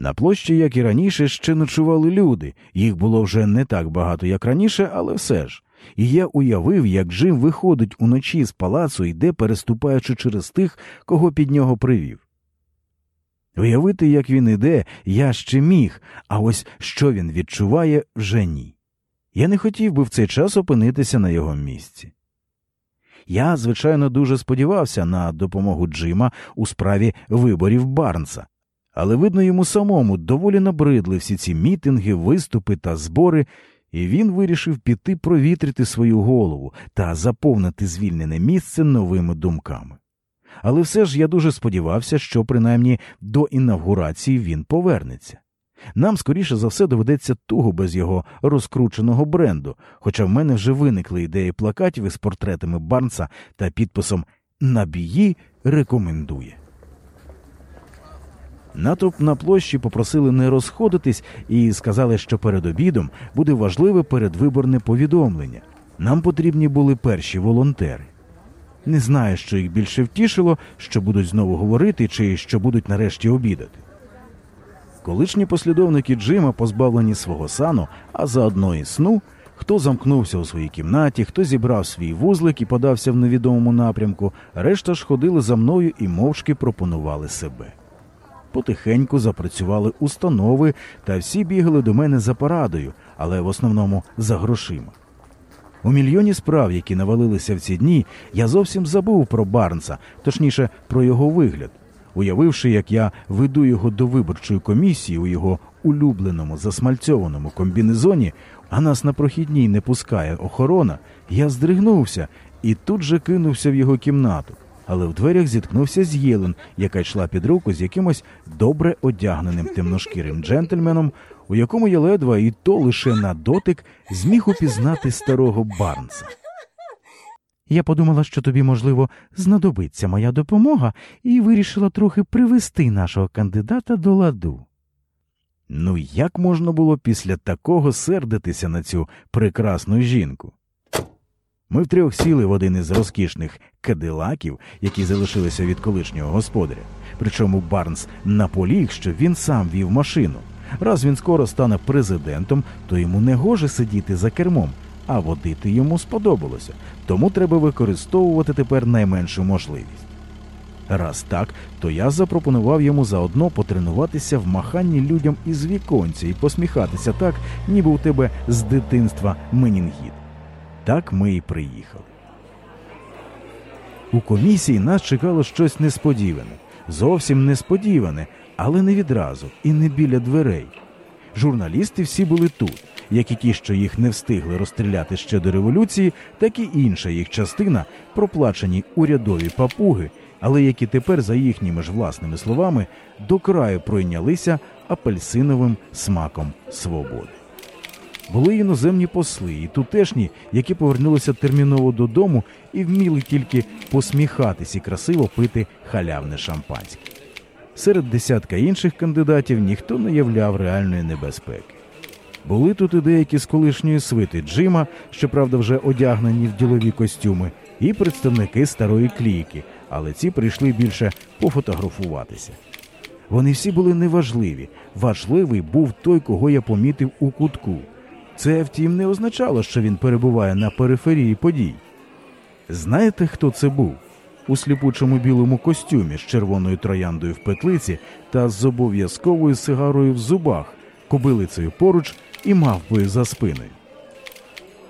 На площі, як і раніше, ще ночували люди. Їх було вже не так багато, як раніше, але все ж. І я уявив, як Джим виходить уночі з палацу йде, переступаючи через тих, кого під нього привів. Уявити, як він іде, я ще міг, а ось що він відчуває, вже ні. Я не хотів би в цей час опинитися на його місці. Я, звичайно, дуже сподівався на допомогу Джима у справі виборів Барнса, але, видно, йому самому доволі набридли всі ці мітинги, виступи та збори, і він вирішив піти провітрити свою голову та заповнити звільнене місце новими думками. Але все ж я дуже сподівався, що принаймні до інавгурації він повернеться. Нам, скоріше за все, доведеться туго без його розкрученого бренду, хоча в мене вже виникли ідеї плакатів із портретами Барнса та підписом Набії рекомендує. Натовп на площі попросили не розходитись і сказали, що перед обідом буде важливе передвиборне повідомлення. Нам потрібні були перші волонтери. Не знаю, що їх більше втішило, що будуть знову говорити, чи що будуть нарешті обідати. Колишні послідовники Джима позбавлені свого сану, а заодно і сну, хто замкнувся у своїй кімнаті, хто зібрав свій вузлик і подався в невідомому напрямку, решта ж ходили за мною і мовчки пропонували себе. Потихеньку запрацювали установи, та всі бігали до мене за порадою, але в основному за грошима. У мільйоні справ, які навалилися в ці дні, я зовсім забув про Барнса, точніше, про його вигляд. Уявивши, як я веду його до виборчої комісії у його улюбленому засмальцьованому комбінезоні, а нас на прохідній не пускає охорона, я здригнувся і тут же кинувся в його кімнату. Але в дверях зіткнувся з Єлен, яка йшла під руку з якимось добре одягненим темношкірим джентльменом, у якому я ледва і то лише на дотик зміг упізнати старого Барнса. Я подумала, що тобі, можливо, знадобиться моя допомога, і вирішила трохи привести нашого кандидата до ладу. Ну, як можна було після такого сердитися на цю прекрасну жінку? Ми втрьох сіли в один із розкішних кадилаків, які залишилися від колишнього господаря. Причому Барнс наполіг, що він сам вів машину. Раз він скоро стане президентом, то йому не гоже сидіти за кермом, а водити йому сподобалося, тому треба використовувати тепер найменшу можливість. Раз так, то я запропонував йому заодно потренуватися в маханні людям із віконця і посміхатися так, ніби у тебе з дитинства менінгіт. Так ми і приїхали. У комісії нас чекало щось несподіване, зовсім несподіване, але не відразу і не біля дверей. Журналісти всі були тут, як і ті, що їх не встигли розстріляти ще до революції, так і інша їх частина, проплачені урядові папуги, але які тепер, за їхніми ж власними словами, до краю пройнялися апельсиновим смаком свободи. Були іноземні посли і тутешні, які повернулися терміново додому і вміли тільки посміхатись і красиво пити халявне шампанське. Серед десятка інших кандидатів ніхто не являв реальної небезпеки. Були тут і деякі з колишньої свити Джима, щоправда, вже одягнені в ділові костюми, і представники старої клійки, але ці прийшли більше пофотографуватися. Вони всі були неважливі. Важливий був той, кого я помітив у кутку. Це, втім, не означало, що він перебуває на периферії подій. Знаєте, хто це був? У сліпучому білому костюмі з червоною трояндою в петлиці та з обов'язковою сигарою в зубах, кобилицею поруч і мавпою за спиною.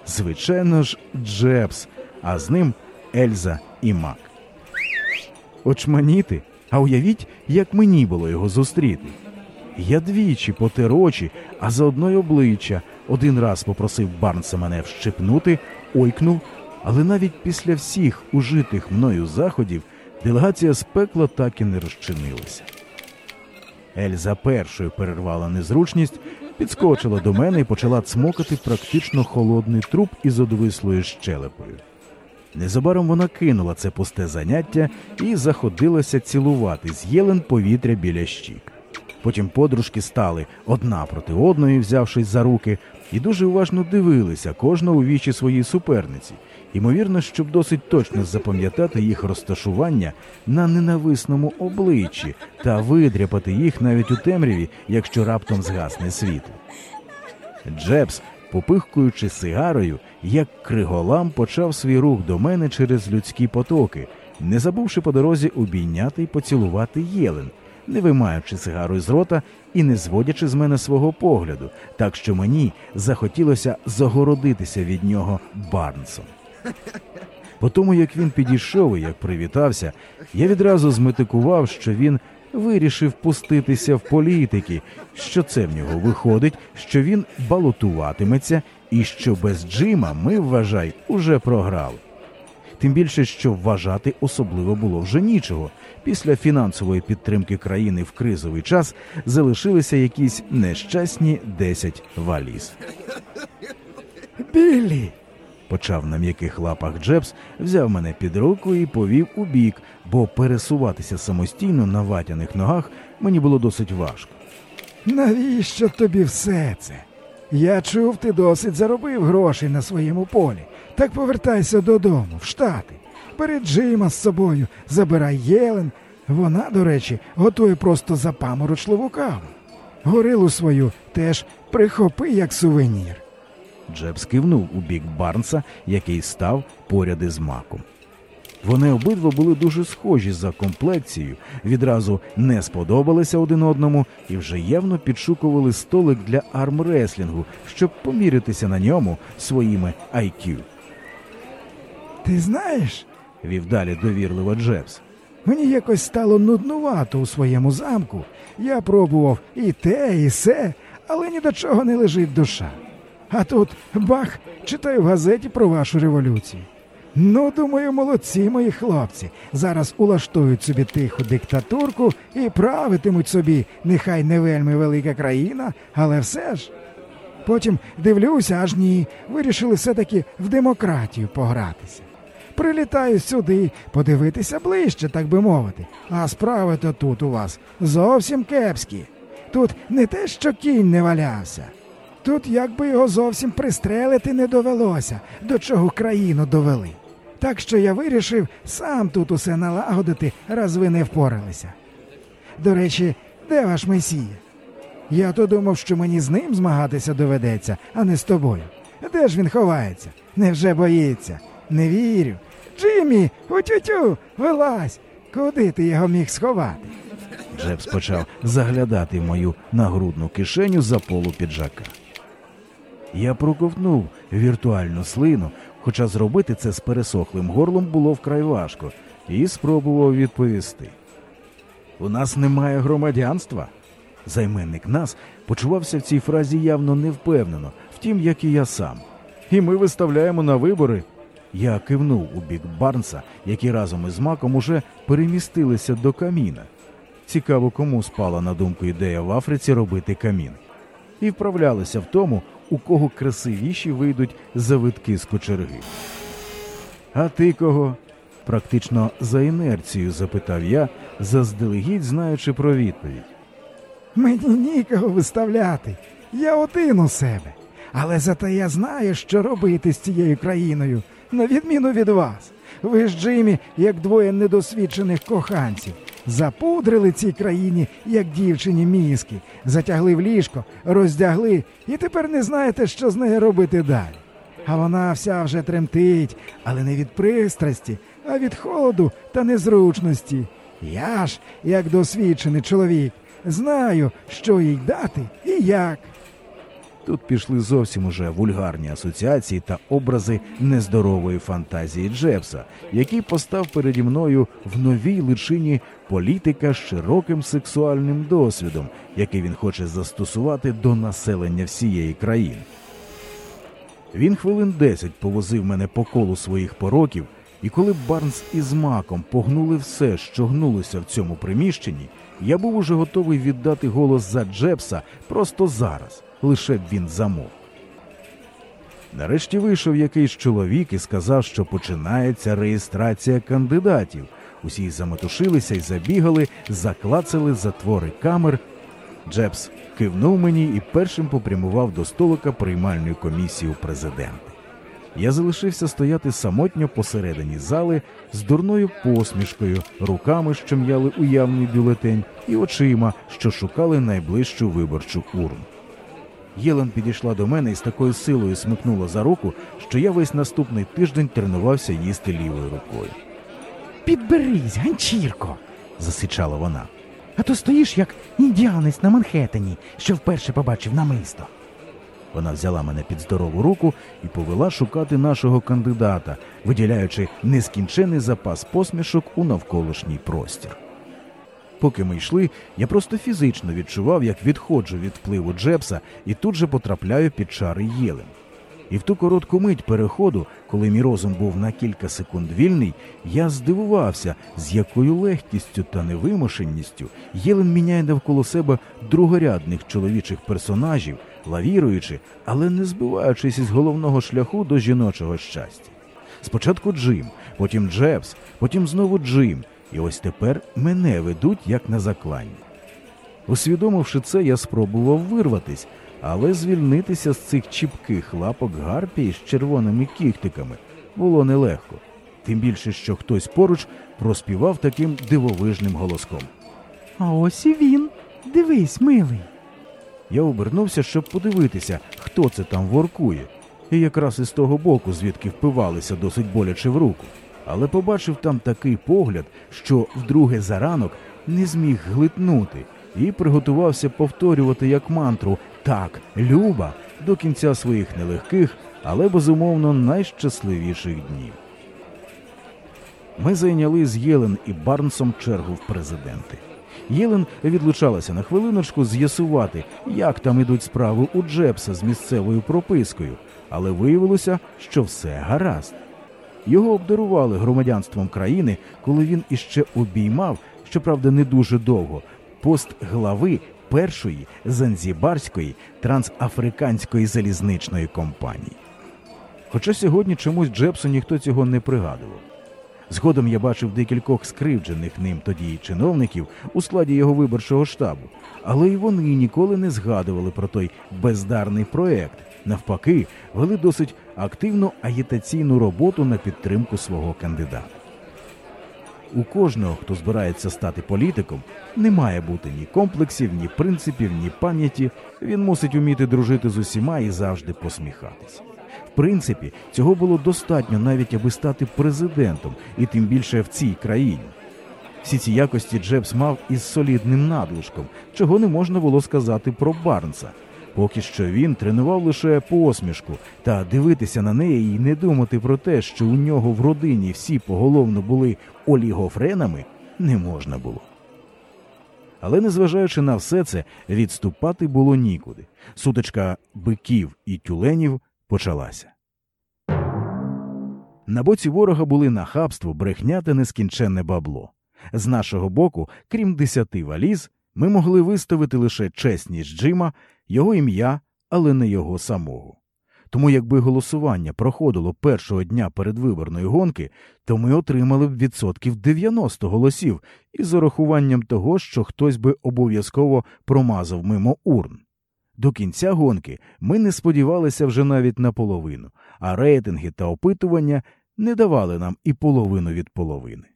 Звичайно ж, Джебс, а з ним Ельза і Мак. Очманіти, а уявіть, як мені було його зустріти. Я двічі потер очі, а заодно й обличчя. Один раз попросив Барнса мене вщипнути, ойкнув, але навіть після всіх ужитих мною заходів делегація з пекла так і не розчинилася. Ельза першою перервала незручність, підскочила до мене і почала цмокати практично холодний труп із одвислою щелепою. Незабаром вона кинула це пусте заняття і заходилася цілувати з єлен повітря біля щік. Потім подружки стали одна проти одної, взявшись за руки, і дуже уважно дивилися кожна у вічі своїй суперниці, Ймовірно, щоб досить точно запам'ятати їх розташування на ненависному обличчі та видряпати їх навіть у темряві, якщо раптом згасне світло. Джебс, попихкуючи сигарою, як криголам почав свій рух до мене через людські потоки, не забувши по дорозі обійняти й поцілувати Єлен, не вимаючи сигару з рота і не зводячи з мене свого погляду, так що мені захотілося загородитися від нього Барнсом. По тому, як він підійшов і як привітався, я відразу зметикував, що він вирішив пуститися в політики, що це в нього виходить, що він балотуватиметься, і що без Джима ми, вважай, уже програли. Тим більше, що вважати особливо було вже нічого. Після фінансової підтримки країни в кризовий час залишилися якісь нещасні 10 валіз. Біллі! почав на м'яких лапах Джебс, взяв мене під руку і повів у бік, бо пересуватися самостійно на ватяних ногах мені було досить важко. Навіщо тобі все це? Я чув, ти досить заробив грошей на своєму полі. Так повертайся додому, в Штати. Бери Джима з собою, забирай Єлен. Вона, до речі, готує просто запаморочливу каву. Горилу свою теж прихопи як сувенір. Джебс кивнув у бік Барнса, який став поряд із маком. Вони обидва були дуже схожі за комплекцією, відразу не сподобалися один одному і вже явно підшукували столик для армреслінгу, щоб помірятися на ньому своїми IQ. Ти знаєш, Вів далі довірливо Джебс. мені якось стало нуднувато у своєму замку. Я пробував і те, і се, але ні до чого не лежить душа. А тут бах, читаю в газеті про вашу революцію. Ну, думаю, молодці мої хлопці. Зараз улаштують собі тиху диктатурку і правитимуть собі, нехай не вельми велика країна, але все ж. Потім дивлюся, аж ні, вирішили все-таки в демократію погратися. Прилітаю сюди, подивитися ближче, так би мовити. А справи то тут у вас зовсім кепські. Тут не те, що кінь не валявся. Тут якби його зовсім пристрелити не довелося, до чого країну довели. Так що я вирішив сам тут усе налагодити, раз ви не впоралися. До речі, де ваш месія? Я то думав, що мені з ним змагатися доведеться, а не з тобою. Де ж він ховається? Невже боїться? Не вірю. Джиммі, утю-тю, вилазь! Куди ти його міг сховати? Джебс почав заглядати в мою нагрудну кишеню за полу піджака. Я проковтнув віртуальну слину, хоча зробити це з пересохлим горлом було вкрай важко, і спробував відповісти. У нас немає громадянства. Займенник нас почувався в цій фразі явно невпевнено, втім, як і я сам. І ми виставляємо на вибори. Я кивнув у бік Барнса, які разом із маком уже перемістилися до каміна. Цікаво, кому спала на думку ідея в Африці робити камін. І вправлялися в тому, у кого красивіші вийдуть завитки з кочерги. А ти кого? Практично за інерцією запитав я, заздалегідь знаючи про відповідь. Мені нікого виставляти. Я один у себе. Але зате я знаю, що робити з цією країною, на відміну від вас. Ви ж, Джиммі, як двоє недосвідчених коханців, запудрили цій країні, як дівчині мізки, затягли в ліжко, роздягли, і тепер не знаєте, що з нею робити далі. А вона вся вже тремтить, але не від пристрасті, а від холоду та незручності. Я ж, як досвідчений чоловік, знаю, що їй дати і як. Тут пішли зовсім уже вульгарні асоціації та образи нездорової фантазії Джебса, який постав переді мною в новій личині політика з широким сексуальним досвідом, який він хоче застосувати до населення всієї країни. Він хвилин десять повозив мене по колу своїх пороків, і коли Барнс із маком погнули все, що гнулося в цьому приміщенні, я був уже готовий віддати голос за Джебса просто зараз, лише б він замовк. Нарешті вийшов якийсь чоловік і сказав, що починається реєстрація кандидатів. Усі заметушилися і забігали, заклацали затвори камер. Джебс кивнув мені і першим попрямував до столика приймальної комісії у президенти. Я залишився стояти самотньо посередині зали з дурною посмішкою, руками, що м'яли уявний бюлетень, і очима, що шукали найближчу виборчу урну. Єлен підійшла до мене і з такою силою смикнула за руку, що я весь наступний тиждень тренувався їсти лівою рукою. Підберись, ганчірко, Засичала вона. а то стоїш як індіанець на Манхеттені, що вперше побачив намисто. Вона взяла мене під здорову руку і повела шукати нашого кандидата, виділяючи нескінчений запас посмішок у навколишній простір. Поки ми йшли, я просто фізично відчував, як відходжу від впливу Джепса і тут же потрапляю під чари Єлен. І в ту коротку мить переходу, коли мій розум був на кілька секунд вільний, я здивувався, з якою легкістю та невимушеністю Єлен міняє навколо себе другорядних чоловічих персонажів, лавіруючи, але не збиваючись із головного шляху до жіночого щастя. Спочатку Джим, потім Джебс, потім знову Джим, і ось тепер мене ведуть як на заклання. Усвідомивши це, я спробував вирватись, але звільнитися з цих чіпких лапок гарпії з червоними кіхтиками було нелегко. Тим більше, що хтось поруч проспівав таким дивовижним голоском. А ось і він. Дивись, милий. Я обернувся, щоб подивитися, хто це там воркує, і якраз із того боку, звідки впивалися досить боляче в руку. Але побачив там такий погляд, що вдруге за ранок не зміг глитнути і приготувався повторювати як мантру так, Люба до кінця своїх нелегких, але безумовно найщасливіших днів. Ми зайняли з Єлен і Барнсом чергу в президенти. Єлен відлучалася на хвилиночку з'ясувати, як там ідуть справи у Джепса з місцевою пропискою, але виявилося, що все гаразд. Його обдарували громадянством країни, коли він іще обіймав, щоправда, не дуже довго, пост глави першої занзібарської трансафриканської залізничної компанії. Хоча сьогодні чомусь Джепсу ніхто цього не пригадував. Згодом я бачив декількох скривджених ним тоді чиновників у складі його виборчого штабу, але й вони ніколи не згадували про той бездарний проект. Навпаки, вели досить активну агітаційну роботу на підтримку свого кандидата. У кожного, хто збирається стати політиком, не має бути ні комплексів, ні принципів, ні пам'яті. Він мусить уміти дружити з усіма і завжди посміхатись. В принципі, цього було достатньо навіть аби стати президентом, і тим більше в цій країні. Всі ці якості Джебс мав із солідним надлишком, чого не можна було сказати про Барнса. Поки що він тренував лише посмішку та дивитися на неї і не думати про те, що у нього в родині всі поголовно були олігофренами, не можна було. Але незважаючи на все це, відступати було нікуди. Сутичка биків і тюленів почалася. На боці ворога були нахабство, брехня та нескінченне бабло. З нашого боку, крім десяти валіз, ми могли виставити лише чесність Джима, його ім'я, але не його самого. Тому якби голосування проходило першого дня передвиборної гонки, то ми отримали б відсотків 90 голосів із урахуванням того, що хтось би обов'язково промазав мимо урн. До кінця гонки ми не сподівалися вже навіть на половину, а рейтинги та опитування не давали нам і половину від половини.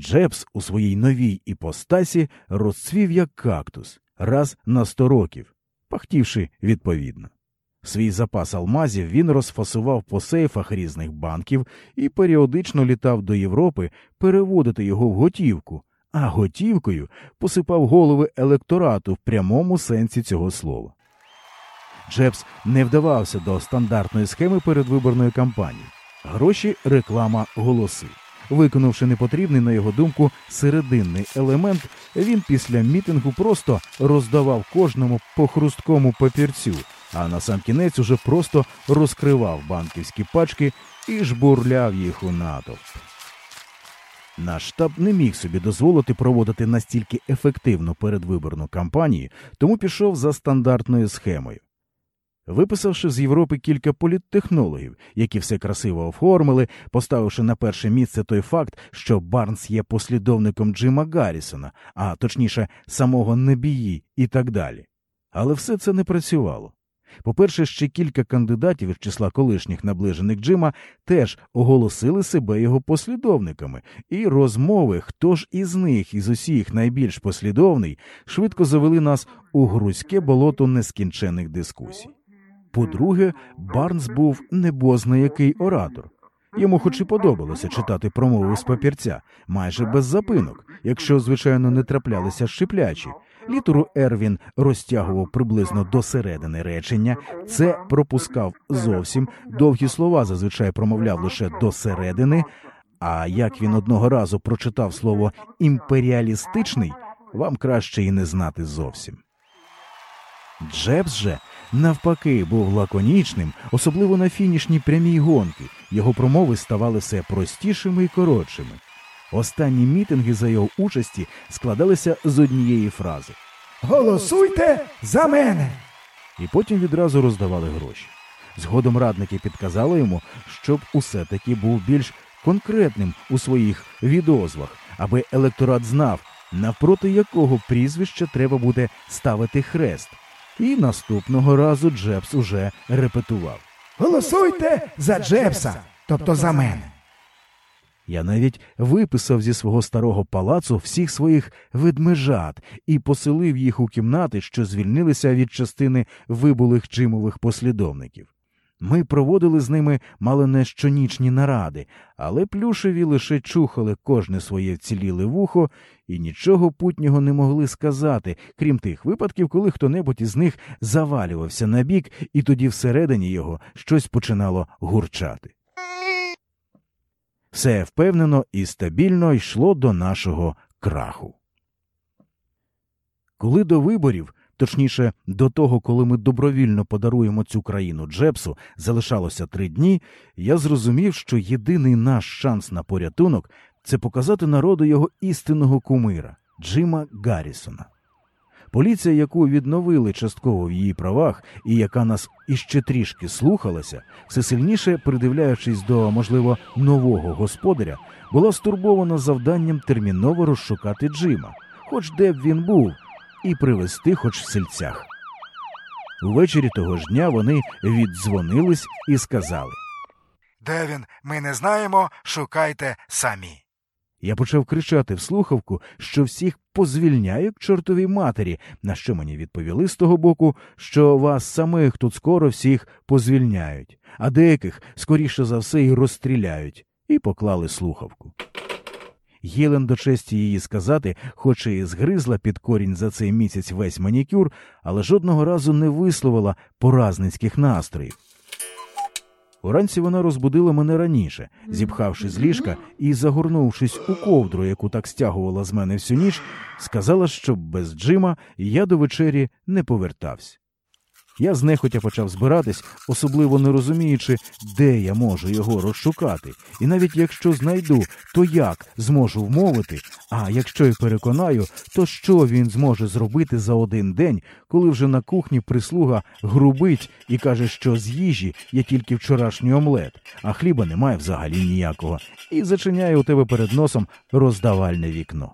Джебс у своїй новій іпостасі розцвів як кактус раз на сто років, пахтівши відповідно. Свій запас алмазів він розфасував по сейфах різних банків і періодично літав до Європи переводити його в готівку, а готівкою посипав голови електорату в прямому сенсі цього слова. Джебс не вдавався до стандартної схеми передвиборної кампанії гроші, реклама, голоси. Виконавши непотрібний, на його думку, серединний елемент, він після мітингу просто роздавав кожному по хрусткому папірцю, а на сам кінець уже просто розкривав банківські пачки і жбурляв їх у натовп. Наш штаб не міг собі дозволити проводити настільки ефективну передвиборну кампанію, тому пішов за стандартною схемою. Виписавши з Європи кілька політтехнологів, які все красиво оформили, поставивши на перше місце той факт, що Барнс є послідовником Джима Гаррісона, а точніше, самого Небії і так далі. Але все це не працювало. По-перше, ще кілька кандидатів із числа колишніх наближених Джима теж оголосили себе його послідовниками, і розмови, хто ж із них із усіх найбільш послідовний, швидко завели нас у грузьке болото нескінчених дискусій. По-друге, Барнс був небозна який оратор. Йому хоч і подобалося читати промови з папірця, майже без запинок, якщо, звичайно, не траплялися шиплячі. Літеру «Р» він розтягував приблизно до середини речення, це пропускав зовсім, довгі слова зазвичай промовляв лише до середини, а як він одного разу прочитав слово імперіалістичний, вам краще і не знати зовсім. Джебс же навпаки був лаконічним, особливо на фінішній прямій гонки. Його промови ставали все простішими і коротшими. Останні мітинги за його участі складалися з однієї фрази, Голосуйте за мене. і потім відразу роздавали гроші. Згодом радники підказали йому, щоб усе таки був більш конкретним у своїх відозвах, аби електорат знав, навпроти якого прізвища треба буде ставити хрест. І наступного разу Джебс уже репетував. Голосуйте за Джебса, тобто за мене. Я навіть виписав зі свого старого палацу всіх своїх ведмежат і поселив їх у кімнати, що звільнилися від частини вибулих Джимових послідовників. Ми проводили з ними мало не щонічні наради, але плюшеві лише чухали кожне своє вціліле вухо і нічого путнього не могли сказати, крім тих випадків, коли хто-небудь із них завалювався на бік, і тоді всередині його щось починало гурчати. Все впевнено і стабільно йшло до нашого краху. Коли до виборів, точніше, до того, коли ми добровільно подаруємо цю країну Джепсу, залишалося три дні, я зрозумів, що єдиний наш шанс на порятунок це показати народу його істинного кумира Джима Гаррісона. Поліція, яку відновили частково в її правах і яка нас іще трішки слухалася, все сильніше придивляючись до, можливо, нового господаря, була стурбована завданням терміново розшукати Джима, хоч де б він був, і привезти хоч в сельцях. Увечері того ж дня вони віддзвонились і сказали. Де він? Ми не знаємо. Шукайте самі. Я почав кричати в слухавку, що всіх позвільняю к чортовій матері, на що мені відповіли з того боку, що вас самих тут скоро всіх позвільняють, а деяких, скоріше за все, і розстріляють, і поклали слухавку. Єлен до честі її сказати, хоч і згризла під корінь за цей місяць весь манікюр, але жодного разу не висловила поразницьких настроїв. Уранці вона розбудила мене раніше, зіпхавши з ліжка і загорнувшись у ковдру, яку так стягувала з мене всю ніч, сказала, що без Джима я до вечері не повертався. Я знехотя почав збиратись, особливо не розуміючи, де я можу його розшукати, і навіть якщо знайду, то як зможу вмовити, а якщо й переконаю, то що він зможе зробити за один день, коли вже на кухні прислуга грубить і каже, що з їжі є тільки вчорашній омлет, а хліба немає взагалі ніякого, і зачиняє у тебе перед носом роздавальне вікно.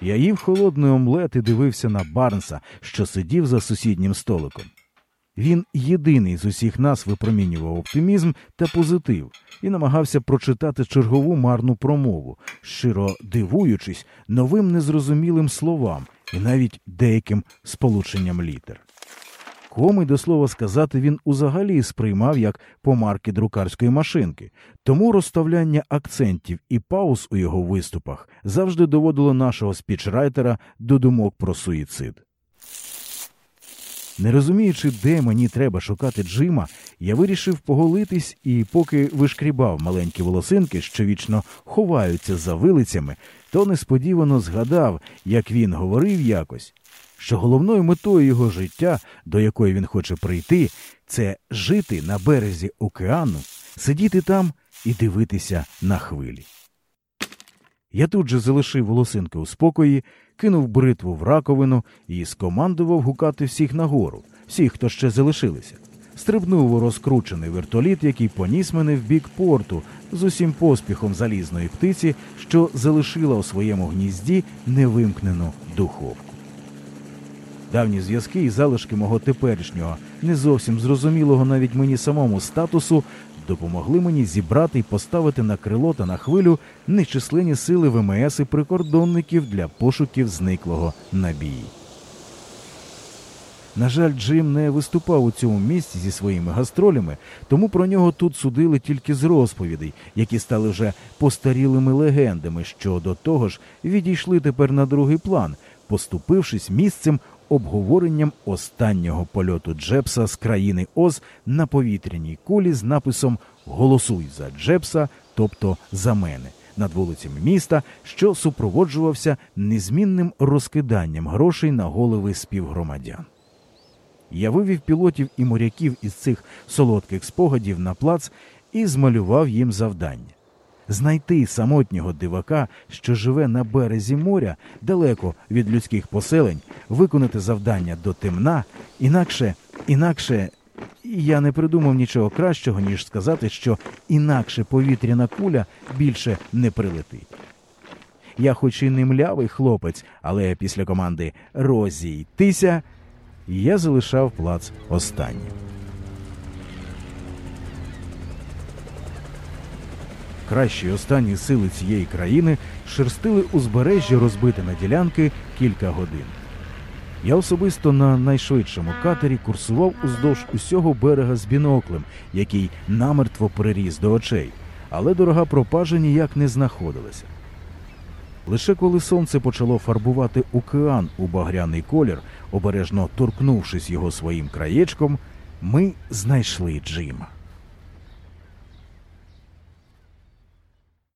Я їв холодний омлет і дивився на Барнса, що сидів за сусіднім столиком. Він єдиний з усіх нас випромінював оптимізм та позитив і намагався прочитати чергову марну промову, щиро дивуючись новим незрозумілим словам і навіть деяким сполученням літер. Коми, до слова сказати, він узагалі сприймав як помарки друкарської машинки, тому розставляння акцентів і пауз у його виступах завжди доводило нашого спічрайтера до думок про суїцид. Не розуміючи, де мені треба шукати Джима, я вирішив поголитись і, поки вишкрібав маленькі волосинки, що вічно ховаються за вилицями, то несподівано згадав, як він говорив якось, що головною метою його життя, до якої він хоче прийти, це жити на березі океану, сидіти там і дивитися на хвилі. Я тут же залишив волосинки у спокої, кинув бритву в раковину і скомандував гукати всіх нагору, всіх, хто ще залишилися. Стрибнув у розкручений вертоліт, який поніс мене в бік порту з усім поспіхом залізної птиці, що залишила у своєму гнізді невимкнену духовку. Давні зв'язки і залишки мого теперішнього, не зовсім зрозумілого навіть мені самому статусу, допомогли мені зібрати і поставити на крило та на хвилю нечисленні сили ВМС і прикордонників для пошуків зниклого набії. На жаль, Джим не виступав у цьому місці зі своїми гастролями, тому про нього тут судили тільки з розповідей, які стали вже постарілими легендами, що до того ж відійшли тепер на другий план, поступившись місцем обговоренням останнього польоту Джепса з країни Оз на повітряній кулі з написом Голосуй за Джепса, тобто за мене. Над вулицями міста, що супроводжувався незмінним розкиданням грошей на голови співгромадян. Я вивів пілотів і моряків із цих солодких спогадів на плац і змалював їм завдання знайти самотнього дивака, що живе на березі моря, далеко від людських поселень, виконати завдання до темна, інакше, інакше. Я не придумав нічого кращого, ніж сказати, що інакше повітряна куля більше не прилетить. Я хоч і не млявий хлопець, але після команди розійтися я залишав плац останнім. Кращі останні сили цієї країни шерстили узбережжя, розбите на ділянки кілька годин. Я особисто на найшвидшому катері курсував уздовж усього берега з біноклем, який намертво приріс до очей, але дорога пропажа ніяк не знаходилася. Лише коли сонце почало фарбувати океан у багряний колір, обережно торкнувшись його своїм краєчком, ми знайшли Джима.